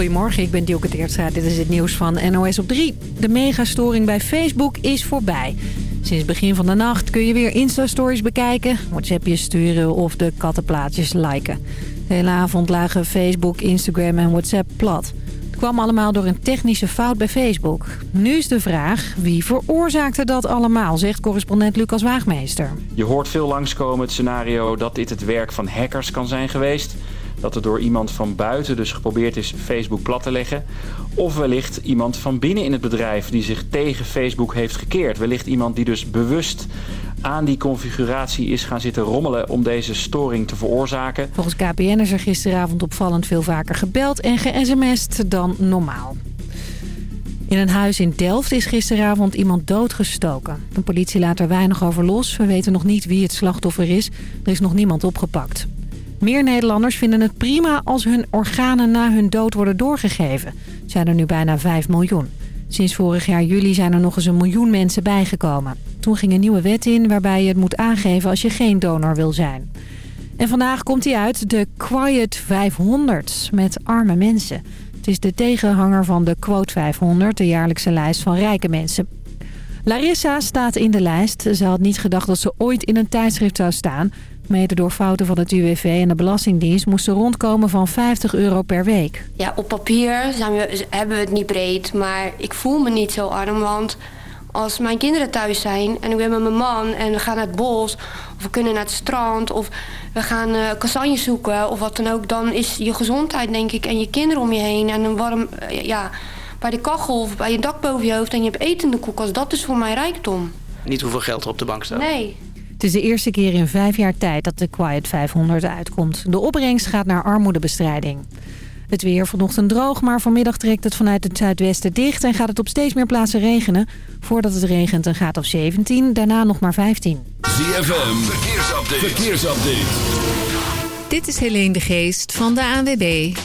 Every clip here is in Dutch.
Goedemorgen, ik ben Dielke Teertstra. Dit is het nieuws van NOS op 3. De megastoring bij Facebook is voorbij. Sinds begin van de nacht kun je weer Insta-stories bekijken, WhatsAppjes sturen of de kattenplaatjes liken. De hele avond lagen Facebook, Instagram en WhatsApp plat. Het kwam allemaal door een technische fout bij Facebook. Nu is de vraag, wie veroorzaakte dat allemaal, zegt correspondent Lucas Waagmeester. Je hoort veel langskomen het scenario dat dit het werk van hackers kan zijn geweest dat er door iemand van buiten dus geprobeerd is Facebook plat te leggen. Of wellicht iemand van binnen in het bedrijf die zich tegen Facebook heeft gekeerd. Wellicht iemand die dus bewust aan die configuratie is gaan zitten rommelen om deze storing te veroorzaken. Volgens KPN is er gisteravond opvallend veel vaker gebeld en ge-sms'd dan normaal. In een huis in Delft is gisteravond iemand doodgestoken. De politie laat er weinig over los. We weten nog niet wie het slachtoffer is. Er is nog niemand opgepakt. Meer Nederlanders vinden het prima als hun organen na hun dood worden doorgegeven. Zijn er nu bijna 5 miljoen. Sinds vorig jaar juli zijn er nog eens een miljoen mensen bijgekomen. Toen ging een nieuwe wet in waarbij je het moet aangeven als je geen donor wil zijn. En vandaag komt hij uit, de Quiet 500, met arme mensen. Het is de tegenhanger van de Quote 500, de jaarlijkse lijst van rijke mensen. Larissa staat in de lijst. Ze had niet gedacht dat ze ooit in een tijdschrift zou staan. Mede door fouten van het UWV en de Belastingdienst moesten rondkomen van 50 euro per week. Ja, op papier zijn we, hebben we het niet breed, maar ik voel me niet zo arm. Want als mijn kinderen thuis zijn en ik ben met mijn man en we gaan naar het bos... of we kunnen naar het strand of we gaan uh, zoeken of wat dan ook... dan is je gezondheid denk ik en je kinderen om je heen en een warm... Uh, ja, bij de kachel of bij je dak boven je hoofd en je hebt eten in de koelkast. Dat is voor mij rijkdom. Niet hoeveel geld er op de bank staat? Nee. Het is de eerste keer in vijf jaar tijd dat de Quiet 500 uitkomt. De opbrengst gaat naar armoedebestrijding. Het weer vanochtend droog, maar vanmiddag trekt het vanuit het zuidwesten dicht... en gaat het op steeds meer plaatsen regenen. Voordat het regent een gaat of 17, daarna nog maar 15. ZFM, verkeersupdate. verkeersupdate. Dit is Helene de Geest van de ANWB.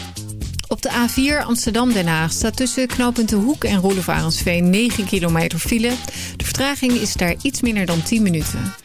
Op de A4 Amsterdam-Den Haag staat tussen knooppunten Hoek en Roelofarensveen 9 kilometer file. De vertraging is daar iets minder dan 10 minuten.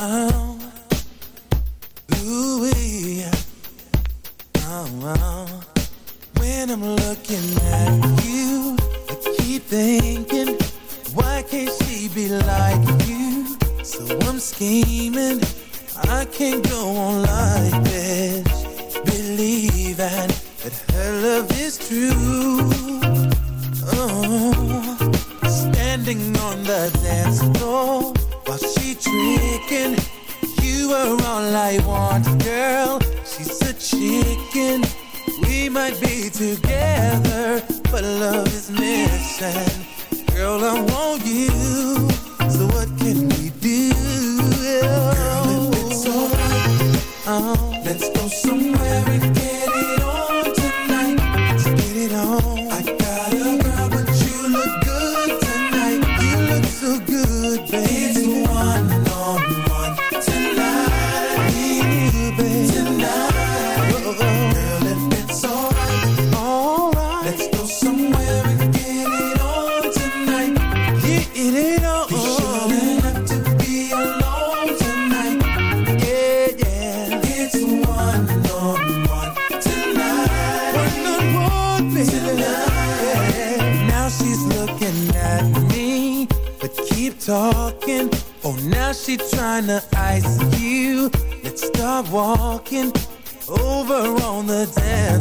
On Oh the dance floor she tricking. You are all I want, girl. She's a chicken. We might be together, but love is missing. Girl, I want you. So what can we do? Walking over on the dance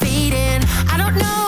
fading I don't know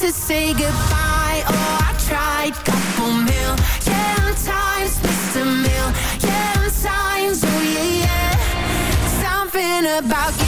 to say goodbye. Oh, I tried couple million times, missed a Mr. Million times. Oh yeah, yeah. Something about you.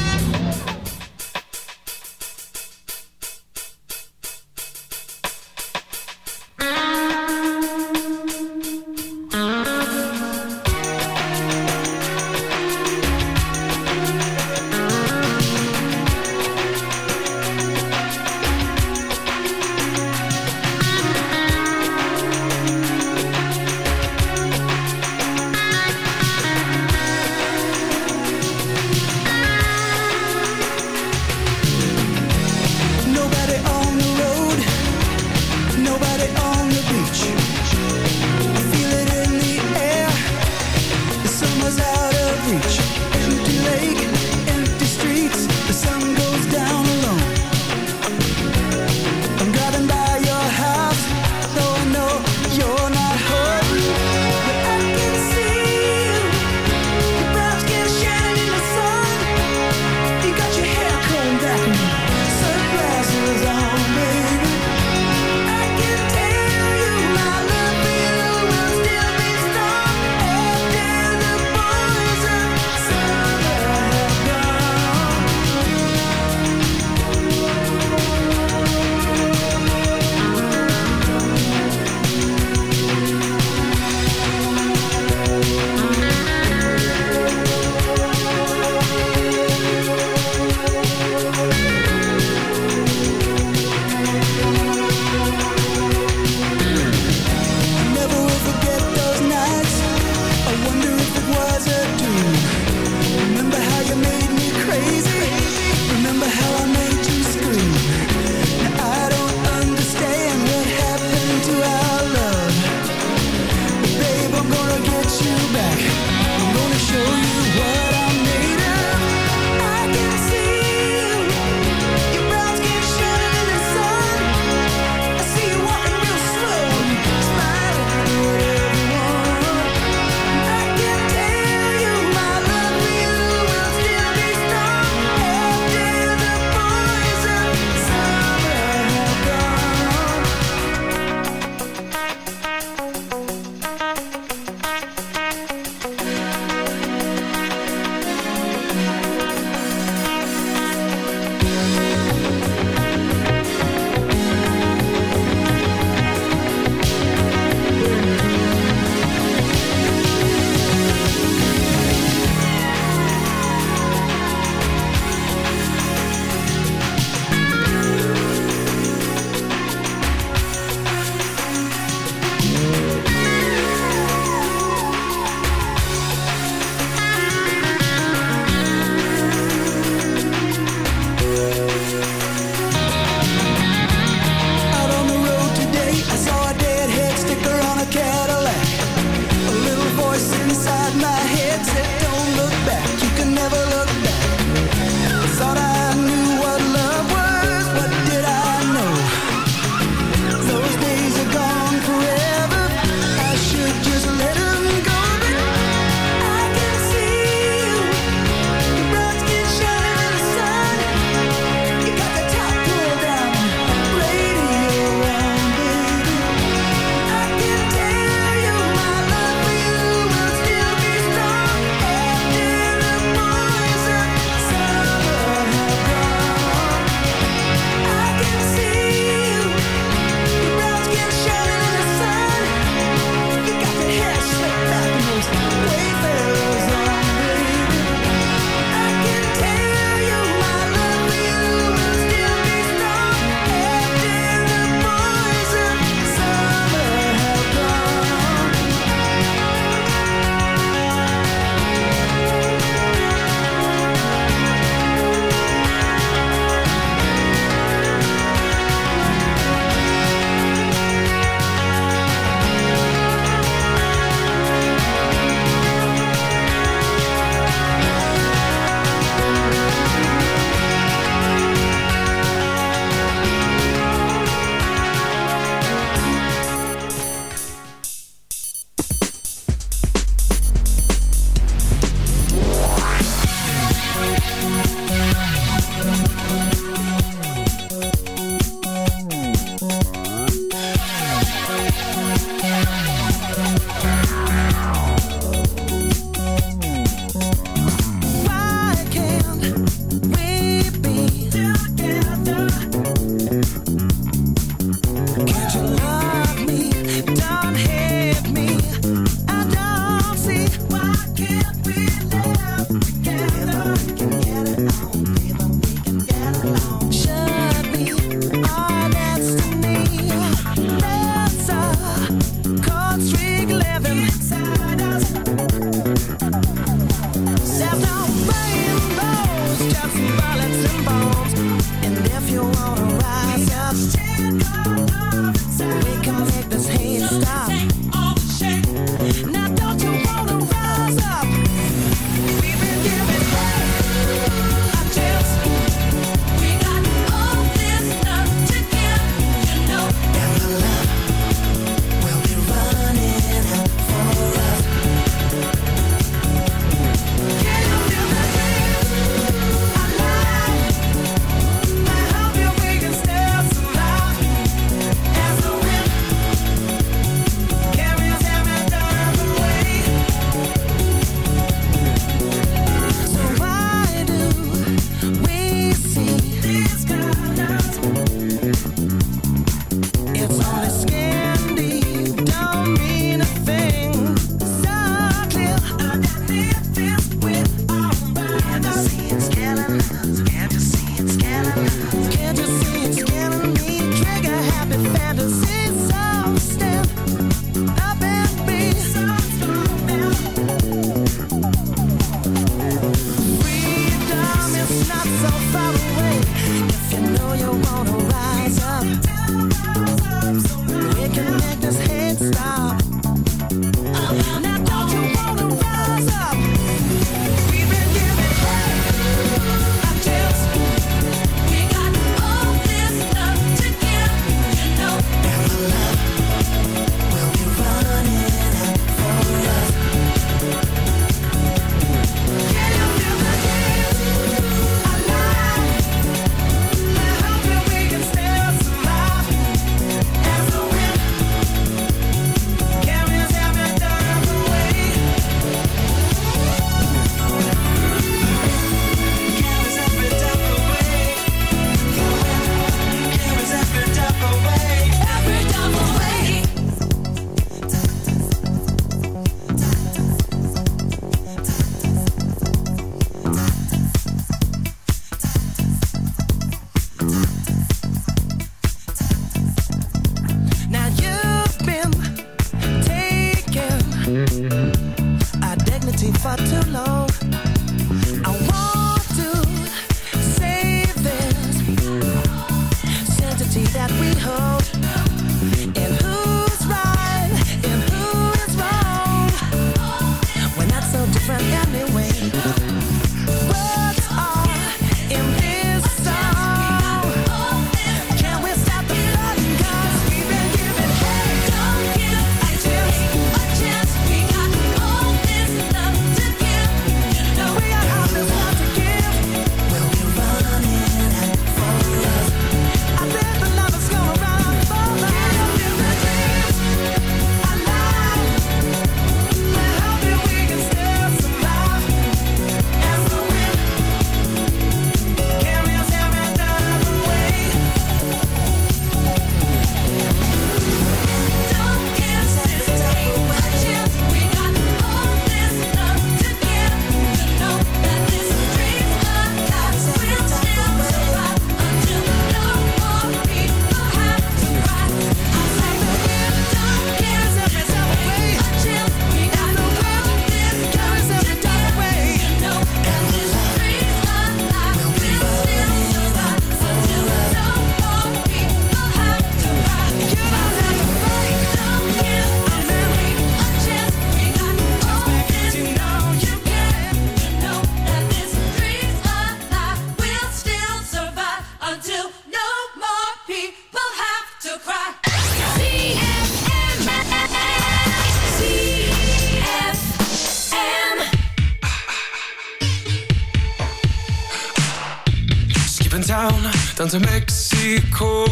To Mexico.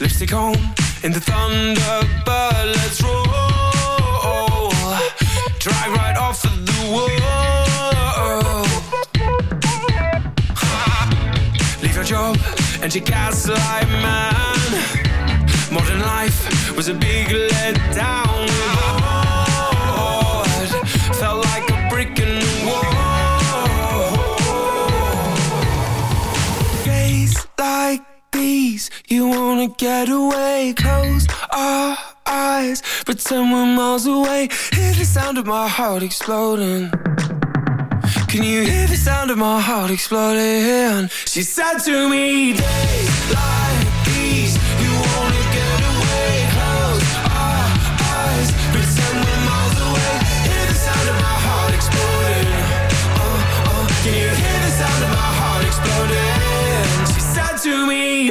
Lipstick on in the Thunderbird. Let's roll. Drive right off of the wall. Leave your job and your gaslight man. Modern life was a big letdown. Wanna away. Close our eyes, pretend we're miles away. Hear the sound of my heart exploding. Can you hear the sound of my heart exploding? She said to me, days like these, you wanna get away. Close our eyes, pretend we're miles away. Hear the sound of my heart exploding. Uh, uh, can you hear the sound of my heart exploding? She said to me,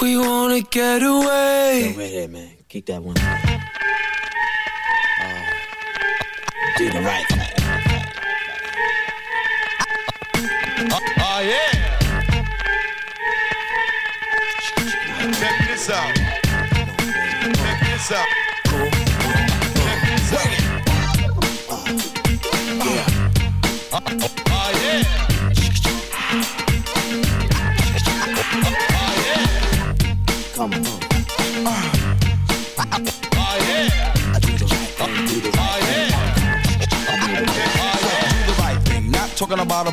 we wanna get away. Right here, man. Keep that one. Oh. Do the right thing. Oh, yeah. Check this out. Check this out. Check this out. Oh, yeah. Come. Oh, Oh, right thing. Not talking about a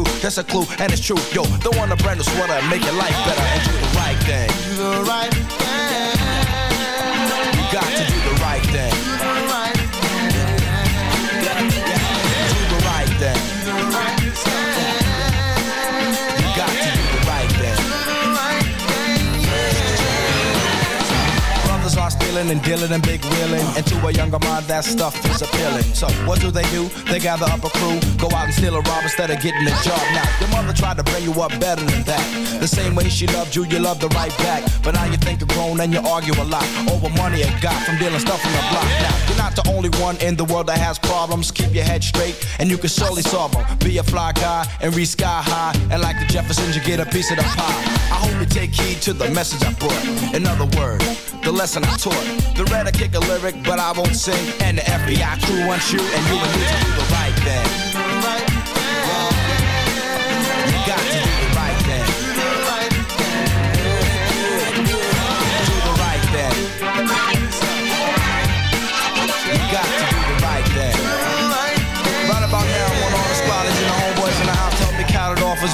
that's a clue, and it's true. Yo, don't want a brand new sweater and make your life better and do the right thing. Do the right thing. Stealing and dealing and big wheeling. And to a younger mind, that stuff is appealing. So what do they do? They gather up a crew, go out and steal a rob instead of getting a job. Now, your mother tried to bring you up better than that. The same way she loved you, you loved her right back. But now you think you're grown and you argue a lot over money you got from dealing stuff on the block. Now, not the only one in the world that has problems. Keep your head straight and you can surely solve them. Be a fly guy and reach sky high. And like the Jeffersons, you get a piece of the pie. I hope you take heed to the message I brought. In other words, the lesson I taught. The red I kick a lyric, but I won't sing. And the FBI crew wants you, and you and me to do the right thing.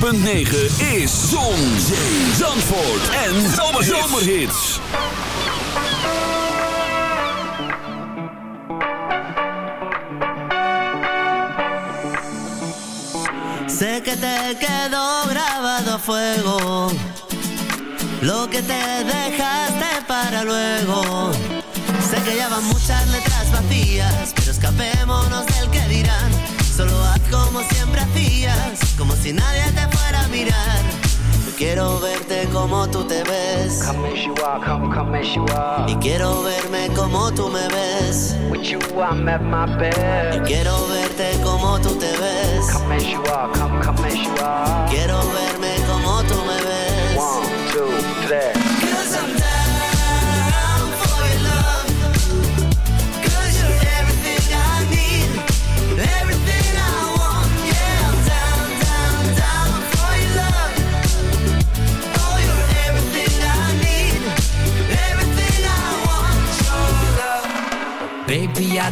106.9 is Zon, Zandvoort en Zomerhits. Sé que te quedó grabado a fuego lo que te dejaste para luego. Sé que ya van muchas letras vacías, pero escapémonos del que dirán. Solo haz como siempre hacías, si nadie te fuera a mirar. Yo quiero verte como tú te ves. Come as you are, come, come as you are. Y quiero verme como tú me ves. With you, I'm at my best. Yo quiero verte como tú te ves. Come as you are, come, come as you are. Quiero verme como tú me ves. One, two, three.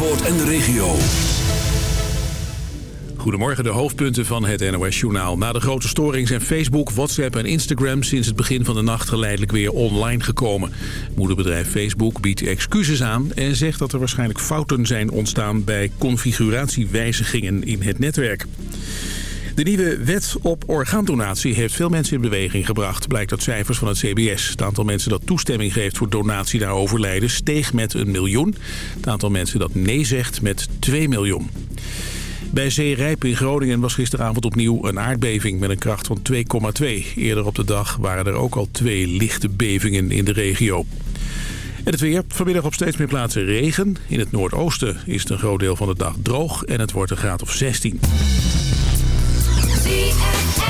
En de regio. Goedemorgen, de hoofdpunten van het NOS-journaal. Na de grote storing zijn Facebook, WhatsApp en Instagram... sinds het begin van de nacht geleidelijk weer online gekomen. Moederbedrijf Facebook biedt excuses aan... en zegt dat er waarschijnlijk fouten zijn ontstaan... bij configuratiewijzigingen in het netwerk. De nieuwe wet op orgaandonatie heeft veel mensen in beweging gebracht, blijkt uit cijfers van het CBS. Het aantal mensen dat toestemming geeft voor donatie na overlijden steeg met een miljoen. Het aantal mensen dat nee zegt met 2 miljoen. Bij Zeerijp in Groningen was gisteravond opnieuw een aardbeving met een kracht van 2,2. Eerder op de dag waren er ook al twee lichte bevingen in de regio. En het weer. Vanmiddag op steeds meer plaatsen regen. In het noordoosten is het een groot deel van de dag droog en het wordt een graad of 16. ZFM.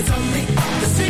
It's only the street.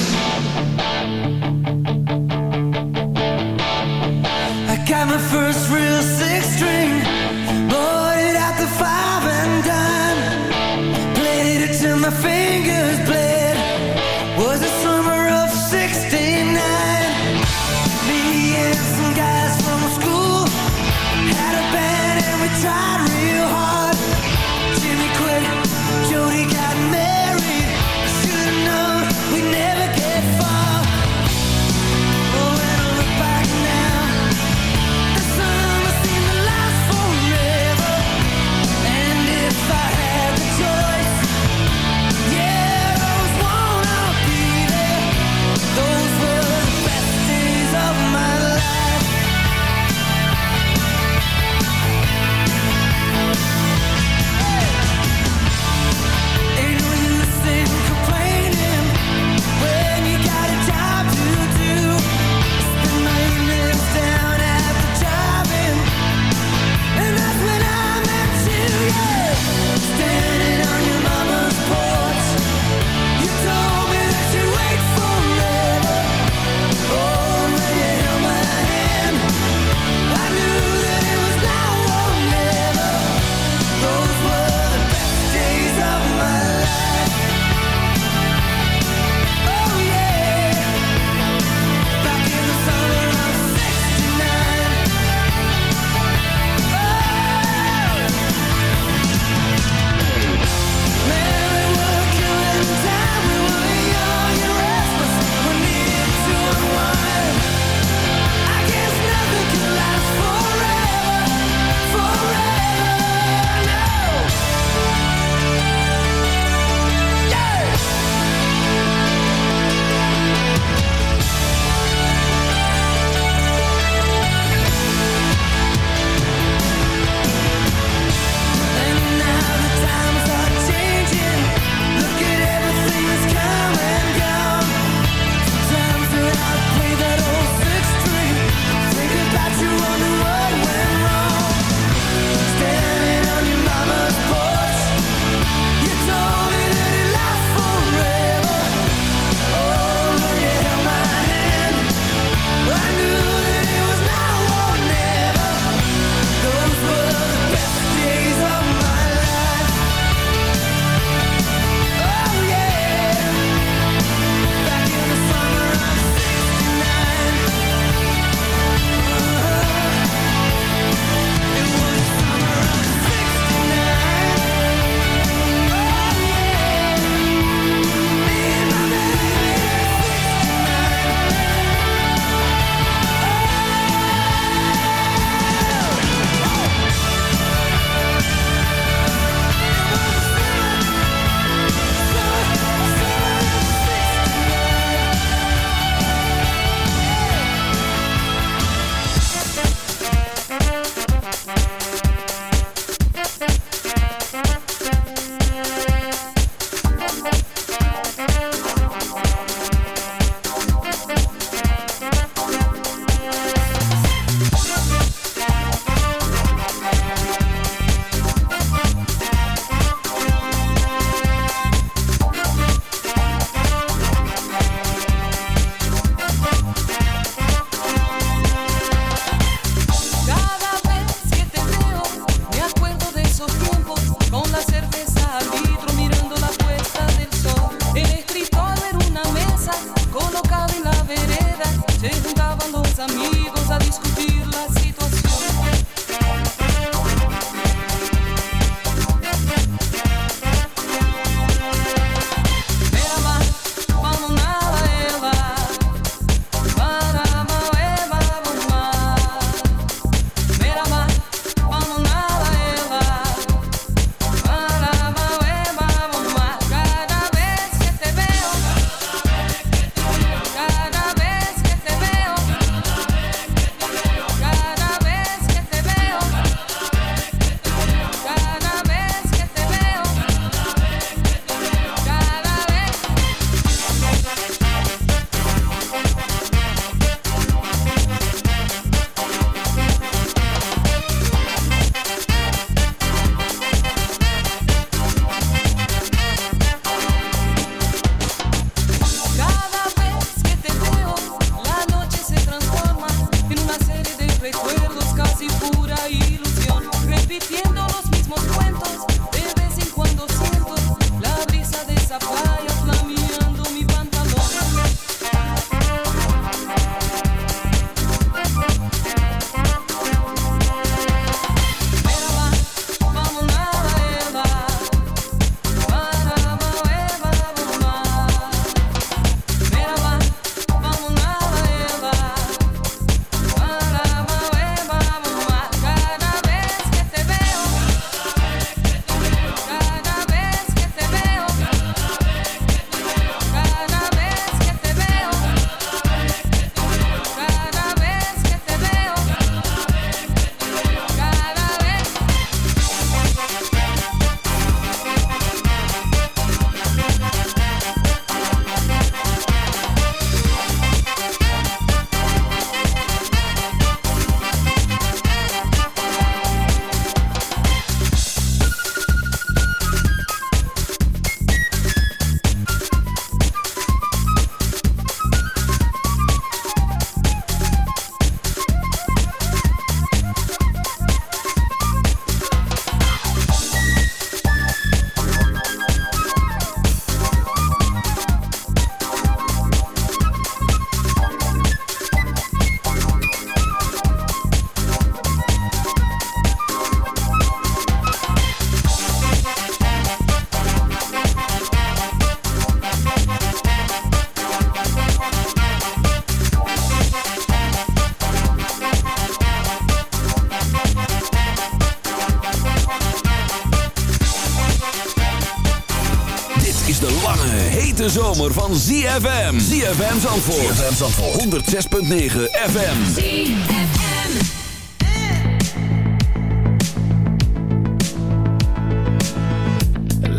van ZFM. ZFM Zandvoort. ZFM Zandvoort. 106.9 FM. ZFM.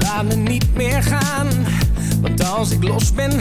Laat me niet meer gaan, want als ik los ben...